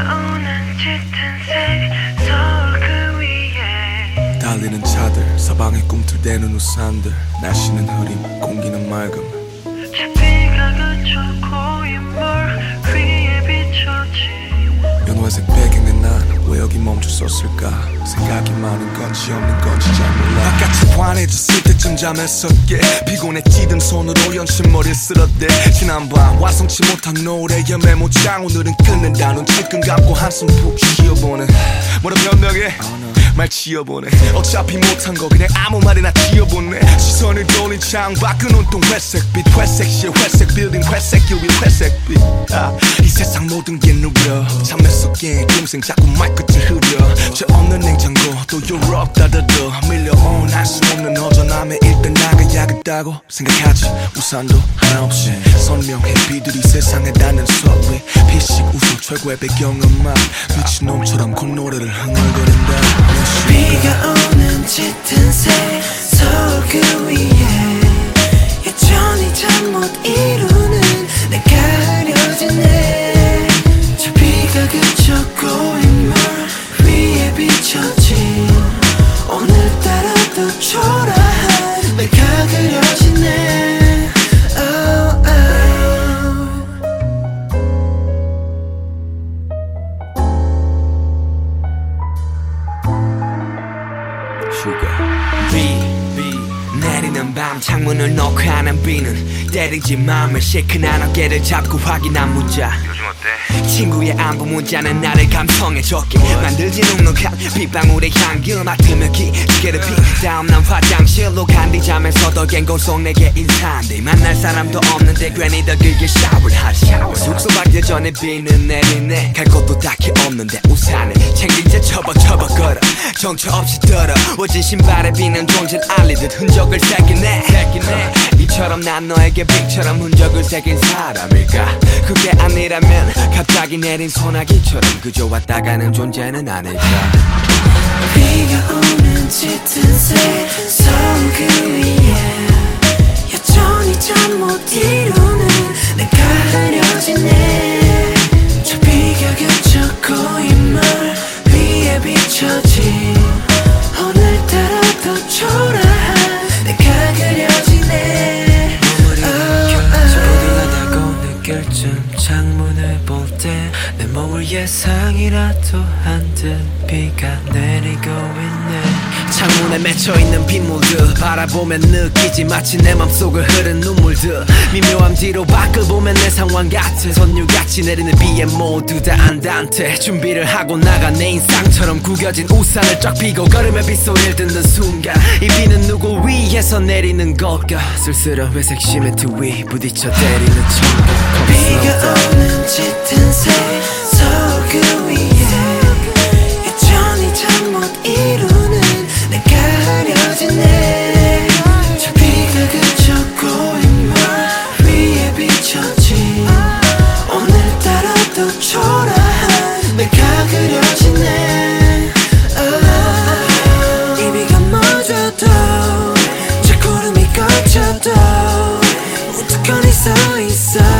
비가 오는 짙은 색 서울 그 위에. 달리는 차들 서방에 꿈틀대는 우산들 날씨는 흐림 공기는 맑음. 저 비가 그쳐 고인 물 위에 비춰진 연화색 왜 여기 멈춰섰을까? 생각이 많은 건지 없는 건지 잘 몰라. 바깥이 환해졌을 때쯤 잠에었게. 피곤해지던 손으로 연신 머리를 쓸었대. 지난밤 완성치 못한 노래의 메모장. 오늘은 끝낸다 눈치끈 감고 한숨 푹 쉬어보네. 뭐라 변명해 말 지어보네. 어차피 못한 거 그냥 아무 말이나 지어보네. 시선을 돌린 창밖은 온통 회색빛 회색실 회색 빌딩 회색 길 위 회색빛. 아, 이 세상 모든 게 누려? 잠에 속에 동생 자꾸 말끝을 흐려. 저 없는 냉장고 또 유럽 따다도 밀려온 알수 없는 허전함에 일단 나가야겠다고 생각하지. 우산도 하나 없이 선명해. 비들이 세상에 닿는 소리 피식 웃음 최고의 배경음악. 미친놈처럼 콧노래를 흥얼거린다 짙은 색 서울 그 위에 여전히 잠못 이루는 내가 흐려지네. 저 비가 그쳐 고인 물 위에 비춰진 오늘따라 더 초라 밤 창문을 놓고 하는 비는 때리지 마음을 시큰한 어깨를 잡고 확인한 문자. 요즘 어때? 친구의 안부 문자는 나를 감성에 젖게 만들지 눅눅한 빗방울의 향기 맡으며 기지개를 피. 다음 난 화장실로 간뒤 잠에서도 갱고 속 내게 인사한데 만날 사람도 없는데 괜히 더 길게 샤워를 하지. 숙소 가기 전에 비는 내리네. 갈 곳도 딱히 없는데 우산을 챙긴 채 쳐버 걸어 정처 없이 더러워진 신발에 비는 존재를 알리듯 흔적을 새기네. 이처럼 난 너에게 빛처럼 흔적을 새긴 사람일까? 그게 아니라면 갑자기 내린 소나기처럼 그저 왔다 가는 존재는 아닐까? 비가 오는 짙은 색 창문을 볼 때 내 몸을 예상이라도 한 듯 비가 내리고 있네. 창문에 맺혀있는 빗물들 바라보면 느끼지 마치 내 맘속을 흐른 눈물들. 미묘한 뒤로 밖을 보면 내 상황 같은 선율같이 내리는 비에 모두 다 안단테 준비를 하고 나가 내 인상처럼 구겨진 우산을 쫙 펴고 걸음에 빗소리를 듣는 순간 이 비는 누구 위에서 내리는 걸까? 쓸쓸한 회색 시멘트 위 부딪혀 때리는 천국 비가 없는 짙은 새서 그 위에 여전히 잠 못 이루는 내가 흐려진 내 저비가 그쳐 고인 말 위에 비춰진 오늘따라 또 초라한 내가 그려진 내 비가 멎어도 제 구름이 걷혀도 우두커니 서 있어.